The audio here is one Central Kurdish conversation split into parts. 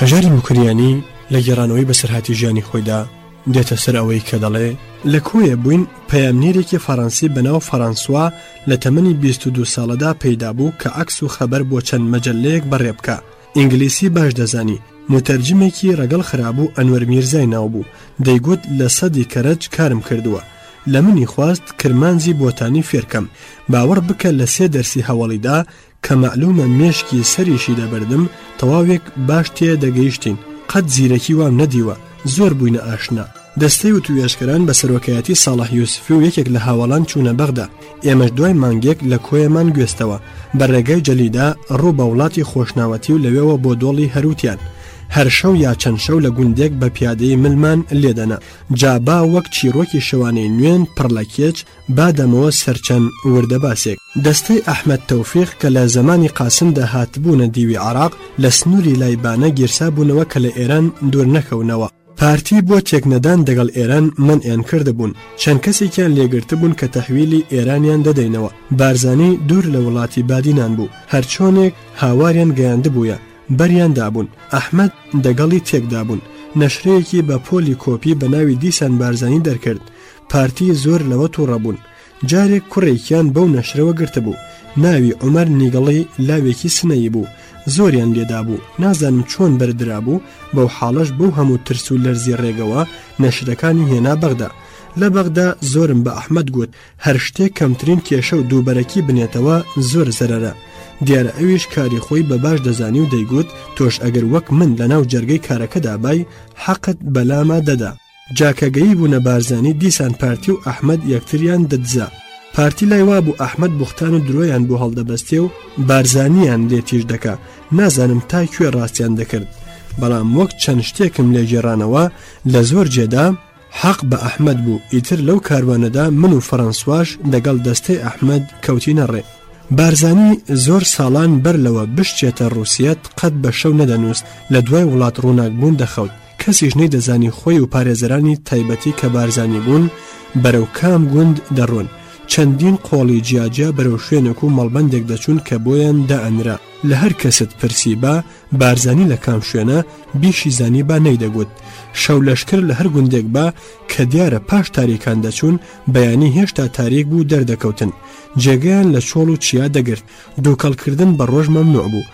هەژاری موکریانی لە گێڕانەوەی بەسەرهاتی ژیانی خۆیدا دێتە سەر ئەوەی کە دەڵێ لە کۆیە بووین پەیامنێرێکی فەڕەنسی بەناو فەرەنسوا لە تەمەنی 22 ساڵەدا پەیدا بوو کە عکس و خەبەر بۆ چەند مەجلەیەک بەڕێ بکە ئینگلیسی باش دەزانی موتەرجمێکی ڕەگەڵ خرابوو ئەنوەر میرزای ناوبوو دەیگوت لە سەدی کەرەج کارم کردووە لە منی خواست کرمانجی بۆتانی فێرکەم باوەڕ بکە لە سێ دەرسی هەوەڵیدا کە مەعلومە مێشکی سەریشی دەبردم تەواوێک باش تێ دەگەیشتین قەت زیرەکی وام نەدیوە زۆر بووینە ئاشنا دەستەی وتوێژکەران بە سەرۆکایەتی ساڵح یوسفی و یەکێک لە هاوەڵان چوونە بەغدا ئێمەش دوای مانگێک لە کۆیەمان گوێستەوە بە ڕێگای جەلیدا ڕوو بە وڵاتی خۆشناوەتی و لەوێوە بۆ دۆڵی هەروتیان هەر شەو یا چەند شەو لە گوندێک بە پیادەی ملمان لێدەنا جا با وەک چیرۆکی شەوانەی نوێن پڕ لە کێچ با دەمەوە سەرچەن وردە باسێک. دەستەی ئەحمەد تەوفیق کە لە زەمانی قاسمدا هاتبوونە دیوی عەراق لە سنووری لای بانە گیرسابوونەوە کە لە ئێران دوور نەکەونەوە، پارتی بۆ تێکنەدان دەگەڵ ئێران مەنعیان کردبوون چەند کەسێکیان لێگرتبوون کە تەحویلی ئێرانیان دەدەینەوە بارزانی دوور لە وڵاتی بادینان بوو هەرچۆنێک هاواریان گەیاندبوویە بەریان دابوون ئەحمەد دەگەڵی تێکدابوون نەشرەیەکی بە پۆلی کۆپی بە ناوی دیسان بارزانی دەرکرد پارتی زۆر لەوە توڕەبوون جارێک کوڕێکیان بەو نەشرەوە گرتبوو ناوی عمەر نیگەڵی لاوێکی سنەیی بوو زۆریان لێدابوو نازانم چۆن بەردرابوو بەو حاڵش بۆ هەموو ترس و لەرزی ڕێگەوە نەشرەکانی هێنا بەغدا لە بەغدا زۆرم بە ئەحمد گوت هەر شتێک کەمترین کێشە و دووبەرەکی بنێتەوە زۆر زەرەرە دیارە ئەویش کاری خۆی بە باش دەزانی و دەیگوت تۆش ئەگەر وەک من لە ناو جەرگەی کارەکەدا بای حەقت بەلاما دەدا جا کە گەییبوونە بارزانی دیسان پارتی و ئەحمەد یەکتریان دەدزا. پارتی لای وابوو ئەحمەد بوختان و درۆیان بۆ هەڵدەبەستێ و بارزانییان لێ تیژ دەکا، نازانم تا کوێ ڕاستیان دەکرد، بەڵام وەک چەند شتێکم لێ گێڕانەوە لە زۆر جێدا، حەق بە ئەحمەد بوو، ئیتر لەو کاروانەدا من و فەرەنسواش دەگەڵ دەستەی ئەحمەد کەوتینە ڕێ. بارزانی زۆر ساڵان بەر لەوە بشچێتە ڕووسیەت قەت بە شەو نەدەنووست، لە دوای وڵات ڕووناکبوون دەخەوت. کەسیش نەیدەزانی خۆی و پارێزەرانی تایبەتی کە بارزانی بوون بەرەو کام گوند دەڕۆن، چەندین قۆڵی جیاجیا بەرەو شوێنێک و مەڵبەندێک دەچوون کە بۆیان دائەنرا، لە هەر کەست پرسیبا بارزانی لە کام شوێنە، بیشی زانیبا نەیدەگوت، شەو لەشکر لە هەر گوندێک با کە دیارە پاش تاریکان دەچوون، بەیانی هێشتا تاریک بوو دەردەکەوتن، جێگەیان لە چۆڵ و چیا دەگرت، دووکەڵ کردن بە ڕۆژ مەمنوع بوو.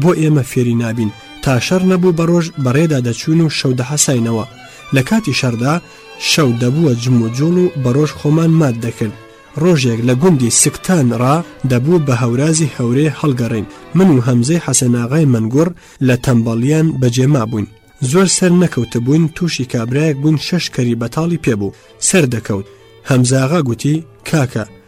بۆ ئێمە فێری نابین تا شەڕ نەبوو بە ڕۆژ بەڕێدا دەچوون و شەو دەحەساینەوە لە کاتی شەردا شەو دەبووە جم و جوڵ و بە ڕۆژ خۆمان مات دەکرد ڕۆژێک لە گوندی سکتان ڕا دەبوو بە هەورازی هەورێ هەڵگەڕێین من و هەمزەی حەسەناغای مەنگوڕ لە تەمبەڵیان بەجێ مابووین زۆر سەر نەکەوتبووین تووشی کابراەک بوون شەش کەری بەتاڵی پێبوو سەر دەکەوت هەمزاغا گوتی کاکە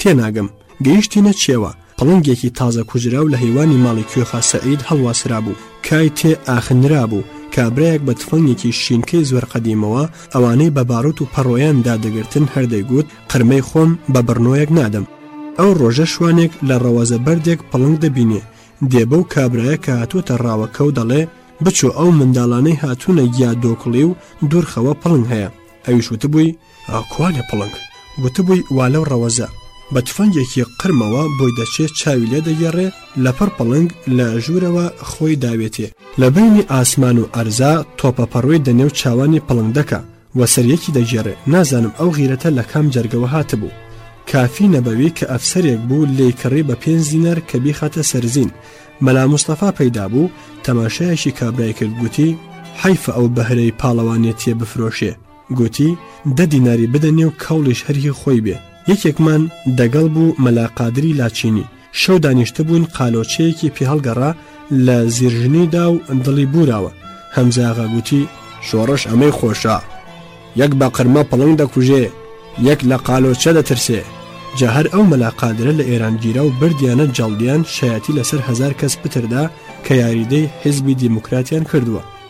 تێناگەم گەیشتینە چێوە پڵنگێکی تازە کوژراو لە هەیوانی ماڵی کوێخا سەعید هەڵواسرابوو کای تێ ئاخنرابوو کابراەک بە تفەنگێکی شینکەی زۆر قەدیمەوە ئەوانەی بە باروت و پەڕۆیان دادەگرتن هەردەیگوت قرمەی خۆم بە بڕنۆیەک نادەم ئەو ڕۆژە شوانێک لە ڕەوەزە بەردێک پڵنگ دەبینێ دێ بەو کابراە کە هاتووەتە ڕاوەکە و دەڵێ بچۆ ئەو منداڵانەی هاتوونە گیا دۆکڵی و دوورخەوە پڵنگ هەیە ئەویش وتبووی ئا کوا لە پڵنگ؟ گوتبووی وا لەو ڕەوەزە. بە تفەنگێکی قرمەوە بۆی دەچێ چاوی لێ دەگێڕێ لەپڕ پڵنگ لە ژوورەوە خۆی داوێتێ. لە بەینی ئاسمان و ئەرزا تۆپە پەڕۆی دە نێو چاوانی پڵنگ دەکا و سەریەکی دەگێڕێ، نازانم ئەو غیرەتە لە کام جەرگەوە هاتبوو. کافی نەبەوی کە ئەفسەرێک بوو لێی کڕی بە پێنج دینار کە بیخاتە سەر زین. مەلا مستەفا پەیدا بوو، تەماشایەکی کابرای کرد گوتی، حەیفە ئەو بەهرەی پاڵەوانێتییە بفرۆشێ. گۆتی، دە دیناری بدەنێ و کەوڵیش هەر هی خۆی بێ. یەکێکمان دەگەڵ بوو مەلا قادری لاچینی. شەو دانیشتبووین قالۆچەیەکی پێ هەڵگەڕا لە زیرژنی دا و دڵی بووراوە. هەمزاغا گۆتی. شۆڕش ئەمەی خۆشە. یەک بە قرمە پڵنگ دەکوژێ، یەک لە قالۆچە دەترسێ. جا هەر ئەو مەلا قادرە لە ئێران گیرا و بردیانە جەڵدیان شایەتی لە سەر هەزار کەس پتر دا کە یاریدەی حیزبی دیموکراتیان کردووە.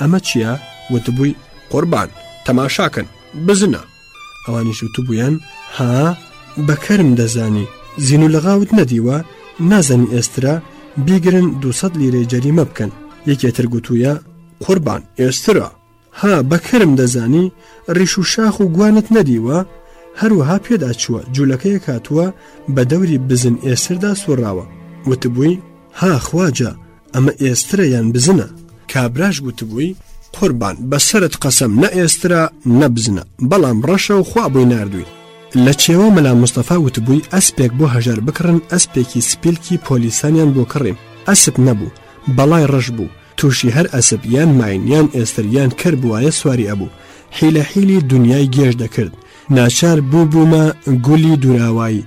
ئەمە چییە؟ وتبووی، قوربان، تەماشاکەن، بزنە! ئەوانیش وتبوویان، ها، بە کەرم دەزانی، زین و لغاوت نەدیوە، نازانی ئێسترە، بیگرن دوو سەد لیرەی جەریمە بکەن. یەکێ تر گوتوویە، قوربان، ئێسترە، ها، بە کەرم دەزانی، ڕیش و شاخ و گوانت نەدیوە؟ هەروەها پێدا چووە، جوولەکەیەک هاتووە، بە دەوری بزن ئێستردا سووڕاوە. وتبووی، ها، خواجە! ئەمە ئێسترە یان بزنە کابراش گوتبووی قوربان بەسرت قەسم نە ئێسترا نەبزنە بەڵام ڕەشە و خوا بۆی نردووی لە چێوە مەلا مستەفا وتبووی ئەسپێک بۆ هەژار بکڕن ئەسپێکی سپیلکی پۆلیسانیان بۆ کڕیم ئەسپ نەبوو بەڵای ڕەش بوو تووشی هەر ئەسب یان ماینیان ئێستریان کەر بواە سواری ئەبوو حیلە حیلی دنیای گێژ دەکرد ناچار بوو بوومە گولی دوراوایی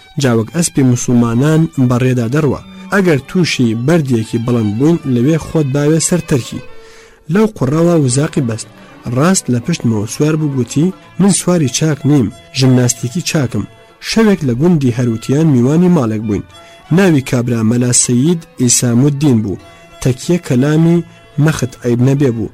جا وەک ئەسپی موسوڵمانان بە ڕێدا دەڕوا ئەگەر تووشی بەردێکی بڵند بووین لەوێ خۆت باوێ سەر تەرکی لەو قوڕەوە وزاقی بەست ڕاست لە پشتمەوە سوار بوو گوتی من سواری چاک نیم ژمناستیکی چاکم شەوێک لە گوندی هەروتیان میوانی ماڵێک بووین ناوی کابرا مەلا سید ئیساموددین بوو تەکیە کەلامی مەخت عیب نەبێ بوو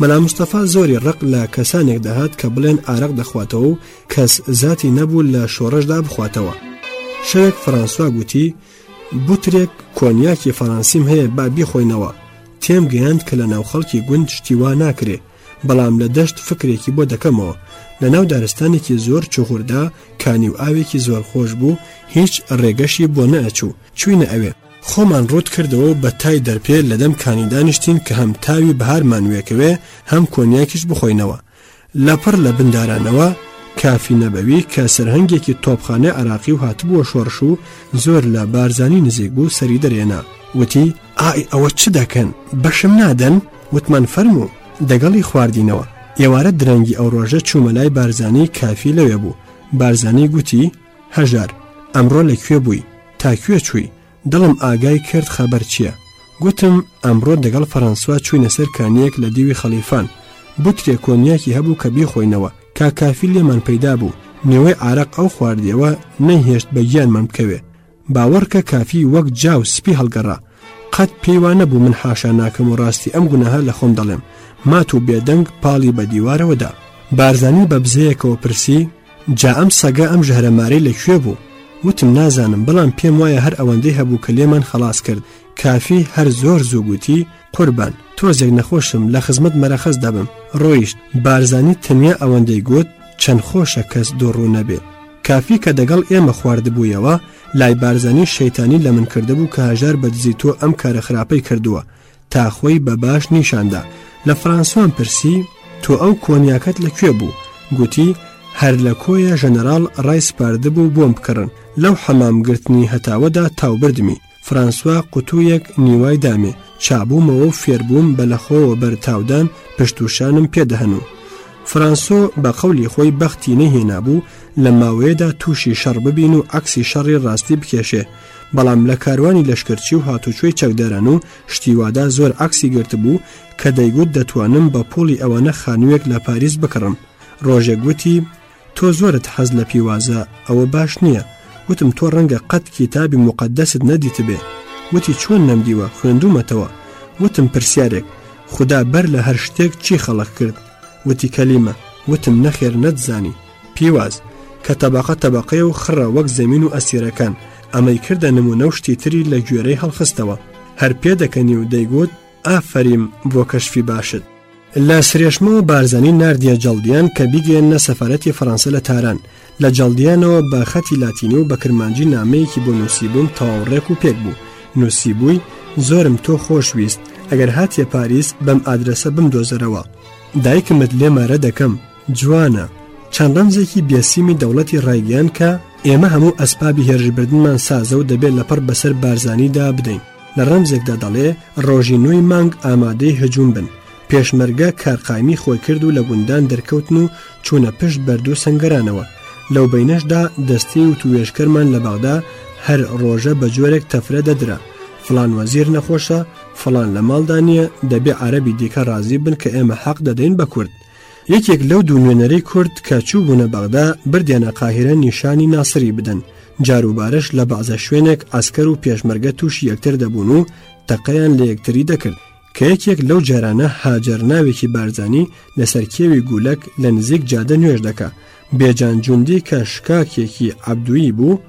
مەلا مستەفا زۆری ڕق لە کەسانێک دەهات کە بڵێن ئارەق دەخواتەوە و کەس زاتی نەبوو لە شۆڕشدا بخواتەوە شەوێک فەرانسوا گوتی بوترێک کۆنیاکی فەرانسیم هەیە با بیخۆینەوە تێم گەیاند کە لە ناو خەڵکی گوند شتیوا ناکرێ بەڵام لە دەشت فکرێکی بۆ دەکەمەوە لە ناو دارستانێکی زۆر چغوردا کانی و ئاوێکی زۆر خۆش بوو هیچ ڕێگەشی بۆ نەچوو چوینە ئەوێ خۆمان ڕووت کردەوە و بە تای دەرپێ لە دەم کانی دانیشتین کە هەم تاوی بەهارمان وێکەوێ هەم کۆنیاکیش بخۆینەوە. لە پڕ لە بن دارانەوە، کافی نەبەوی، کە سەرهەنگێکی تۆپخانەی عەراقی و هاتبووە شۆڕش و زۆر لە بارزانی نزیک بوو سەری دەرهێنا. وتی، ئای ئەوە چ دەکەن؟ بەشم نادەن؟ وتمان فەرموو. دەگەڵی خواردینەوە. ئێوارە درەنگی ئەو ڕۆژە چوومە لای بارزانی کافی لەوێ بوو. بارزانی گوتی. هەژار، ئەمڕۆ لە کوێ بووی؟ تا کوێ چووی؟ دڵم ئاگای کرد خەبەر چییە؟ گوتم، ئەمڕۆ دەگەڵ فەرەنسوا چووینە سەر کانییەک لە دیوی خەڵیفان، بوترێ کۆنیاکی هەبوو کە بیخۆینەوە، کاک کافی لێمان پەیدا بوو، نیوەی عارەق ئەو خواردیەوە، نەیهێشت بە گیانمان بکەوێ. باوەڕکە کافی وەک جا و سپی هەڵگەڕا. قەت پێی وا نەبوو من حاشا ناکەم و ڕاستی ئەم گوناهە لە خۆم دەڵێم، مات و بێدەنگ پاڵی بە دیوارەوە دا. بارزانی بە بزەیەکەوە پرسی، جا ئەم سەگە ئەم ژەهرە مارەی لە کوێ بوو؟ وتم نازانم، بەڵام پێم وایە هەر ئەوەندەی هەبوو کە لێمان خەڵاس کرد. کافی هەر زۆر زوو گوتی، قوربان، تۆزێک نەخۆشم، لە خزمەت مەرەخەس دەبم. ڕۆیشت. بارزانی تەنیا ئەوەندەی گوت، چەند خۆشە کەس دووڕوو نەبێ. کافی کە دەگەڵ ئێمە خواردبوویەوە، لای بارزانی شەیتانی لە من کردبوو کە هەژار بە دزی تۆ ئەم کارە خراپەی کردووە تا خۆی بە باش نیشاندا لە فڕانسوان پرسی تۆ ئەو کۆنیاکەت لە کوێ بوو گوتی هەر لە کۆیە ژەنەراڵ ڕای سپاردبوو بۆم بکڕن لەو حەمام گرتنی هەتاوەدا تاوبردمی فرانسوا قوتوویەک نیوای دامێ چابوومەوە و فێربووم بە لەخۆوە بەرتاودان پشت و شانم پێدەهن و فرانسۆ بە قەولی خۆی بەختی نەهێنابوو لە ماوەیەدا تووشی شەڕ ببین و عکسی شەڕی ڕاستی بکێشێ بەڵام لە کاروانی لەشکرچی و هاتوچۆی چەکداران و شتیوادا زۆر عکسی گرتبوو کە دەیگوت دەتوانم بە پۆڵی ئەوانە خانوویەک لە پاریس بکڕم ڕۆژێک گوتی تۆ زۆرت حەز لە پیوازە ئەوە باش نییە وتم تۆ ڕەنگە قەت کیتابی موقەدەست نەدیتبێ وتی چۆن نەمدیوە خوێندومەتەوە وتم پرسیارێک خدا بەر لە هەر شتێک چی خەڵق کرد وتی کەلیمە وتم نەخێر نەتزانی پیواز کە تەبقە تەبقەیە و خڕە وەک زەمین و ئەسیرەکان ئەمەی کردە نمونە و شتی تری لە گوێرەی هەڵخستەوە هەر پێ دەکەنی و دەیگوت ئافەریم بۆ کەشفی باشت. لە سرێشمەوە بارزانی ناردیە جەڵدیان کە بیگەیەننە سەفارەتی فەرەنسە لە تاران، لە جەڵدیانەوە بە خەتی لاتینی و بە کرمانجی نامەیەکی بۆ نووسیبووم تەواو ڕێک و پێک بوو، نووسیبووی، زۆرم تۆ خۆش ویست، ئەگەر هاتیە پاریس بەم ئادرەسە بمدۆزەرەوە. دایکمت لێ مارە دەکەم. جوانە. چەند ڕەمزێکی بێ سیمی دەوڵەتی ڕایگەیاند کە، ئێمە هەموو ئەسبابی هێرشبردنمان سازە و دەبێت لەپڕ بەسەر بارزانیدا بدەین. لە ڕەمزێکدا دەڵێ، ڕۆژی نۆی مانگ ئامادەی هجووم بن. پێشمەرگە کارقایمی خۆی کرد و لە گوندان دەرکەوتن و چوونە پشت بەردوو سەنگەرانەوە. لەو بەینەشدا دەستەی وتووێژکەرمان لە بەغدا هەر ڕۆژە بە جۆرێک تەفرە دەدرا، فڵان وەزیر نەخۆشە، فڵان لە ماڵدا نییە، دەبێ عەرەبی دیکە ڕازی بن کە ئێمە حەق دەدەین بە کورد. یەکێک لەو دوو نوێنەرەی کورد کە چووبوونە بەغدا بردیانە قاهیرە نیشانی ناسری بدەن، جاروبارەش لە بەعزە شوێنێک عەسکەر و پێشمەرگە تووشی یەکتر دەبوون و تەقەیان لە یەکتری دەکرد، کە یەکێک لەو جارانە هاجەر ناوێکی بارزانی لەسەر کێوی گوولەک لە نزیک جادە نوێژ دەکا، بێجان جوندی کە شکاکێکی عەبدویی بوو،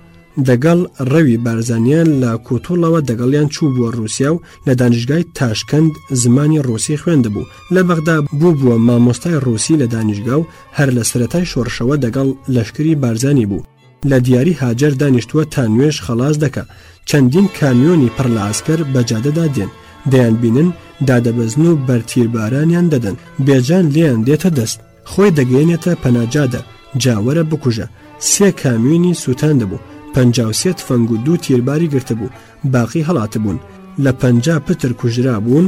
دەگەڵ ڕەوی بارزانیان لە کوتوڵەوە دەگەڵیان چوو بووە ڕووسیا و لە دانیشگای تاشکەند زمانی ڕووسی خوێندبوو، لە بەغدا بوو بووە مامۆستای ڕووسی لە دانیشگا و هەر لە سەرەتای شۆڕشەوە دەگەڵ لەشکری بارزانی بوو، لە دیاری هاجەر دانیشتووە تا نوێژ خەڵاس دەکا، چەندین کامیۆنی پڕ لە عەسکەر بە جادەدا دێن، دەیانبینن دادەبەزن و بەر تیربارانیان دەدەن، بێجان لێیان دێتە دەست. خۆی دەگەیەنێتە پەناجادە، جا وەرە بکوژە، سێ کامیونی سووتاندبوو، پەنجا و سێ تفەنگ و دوو تیرباری گرتبوو، باقی هەڵاتبوون، لە پەنجا پتر کوژرابوون،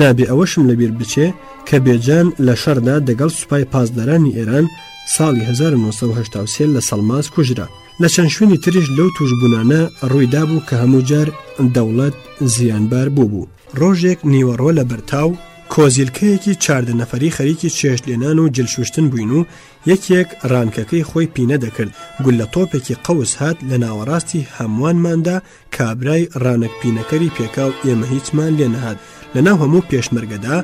نابێ ئەوەشم لەبیر بچێ کە بێجان لە شەڕدا دەگەڵ سوپای پاسدارانی ئێران ساڵی هەزار و نۆ سەد و هەشتا و سێ لە سەڵماس کوژرا، لە چەند شوێنی تریش لەو تووشبوونانە ڕووی دابوو کە هەموو جار دەوڵەت زیانبار بووبوو. ڕۆژێک نیوەڕۆ لە بەرتاو کۆزیلکەیەکی چاردە نەفەری خەریکی چێشت لێنان و جلشوشتن بووین و یەکێک ڕانکەکەی خۆی پینە دەکرد گول لە تۆپێکی قەوس هات لە ناوەڕاستی هەمووانماندا کابرای ڕانک پینەکەری پێکا و ئێمە هیچمان لێ نەهات لەناو هەموو پێشمەرگەدا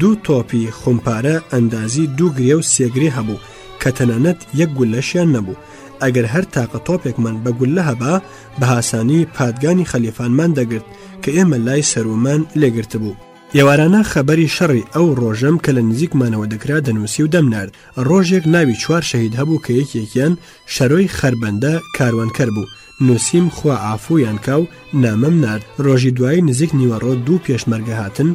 دوو تۆپی خۆمپارە ئەندازی دوو گرێ و سێگرێ هەبوو کە تەنانەت یەک گولەشیان نەبوو ئەگەر هەر تاقە تۆپێکمان بە گولە هەبا بەهاسانی پادگانی خەلیفانمان دەگرت کە ئێمە لای سەرومان لێگرت بوو. ئێوارانە خەبەری شەڕی ئەو ڕۆژەم کە لە نزیکمانەوە دەکرا دەنووسی و دەمنارد ڕۆژێک ناوی چوار شەهید هەبوو کە یەکێکیان شەرۆی خەربەندە کاروانکەر بوو نووسیم خوا ئافویان کا و نامەم نارد ڕۆژی دوایی نزیک نیوەڕۆ دوو پێشمەرگە هاتن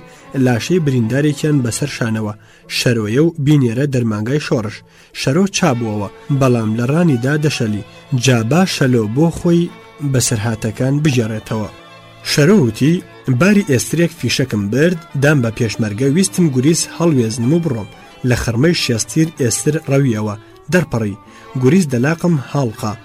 لاشەی بریندارێکیان بەسەر شانەوە شەرۆیە و بینێرە دەرمانگای شۆڕش شەرۆ چابووەوە بەڵام لە ڕانی دا دەشەلی جا با شەلۆ بۆ خۆی بەسەرهاتەکان بگێڕێتەوە شەرۆ وتی باری ئێسترێک فیشەکم برد دام بە پێشمەرگە ویستم گوریس هەڵوێزنم و بڕۆم لە خڕمەی شێستیر ئێستر ڕەویەوە دەرپەڕی گوریس دەلاقم هاڵقا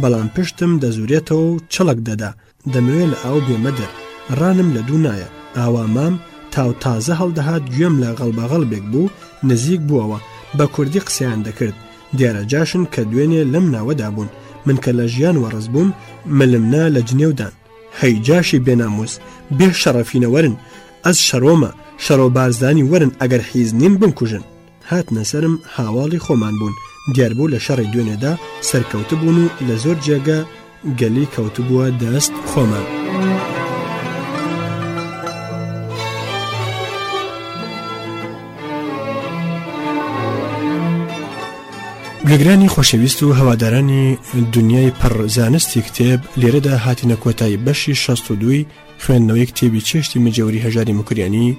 بەڵام پشتم دەزورێتەوە و چڵک دەدا، دەمەوێ لە ئاو بێمە دەر، ڕانم لە دوو نایە، ئاوا مام، تاو تازە هەڵدەهات گوێم لە غەڵبەغەڵبێک بوو نزیک بووەوە، بە کوردی قسەیان دەکرد، دیارە جاشن کە دوێنێ لەم ناوەدا بوون، من کە لە ژیان وەڕس بووم، ملم نا لە جنێو دان. هەی جاشی بێ نامووس، بێ شەڕەفینە وەرن، ئەز شەرۆمە، شەرۆ بارزانی وەرن ئەگەر حیز نین بمکوژن. هاتنە سەرم هاواڵی خۆمان بوون دیاربوو لە شەڕی دوێنێدا سەرکەوتبوون و لە زۆر جێگە گەلی کەوتبووە دەست خۆمان. گوێگرانی خۆشەویست و هەوادارانی دنیای پڕ زانستی کتێب لێرەدا هاتینە کۆتایی بەشی 16 دوی خوێندنەوەی کتێبی چێشتی مجەوری هەژاری مکریانی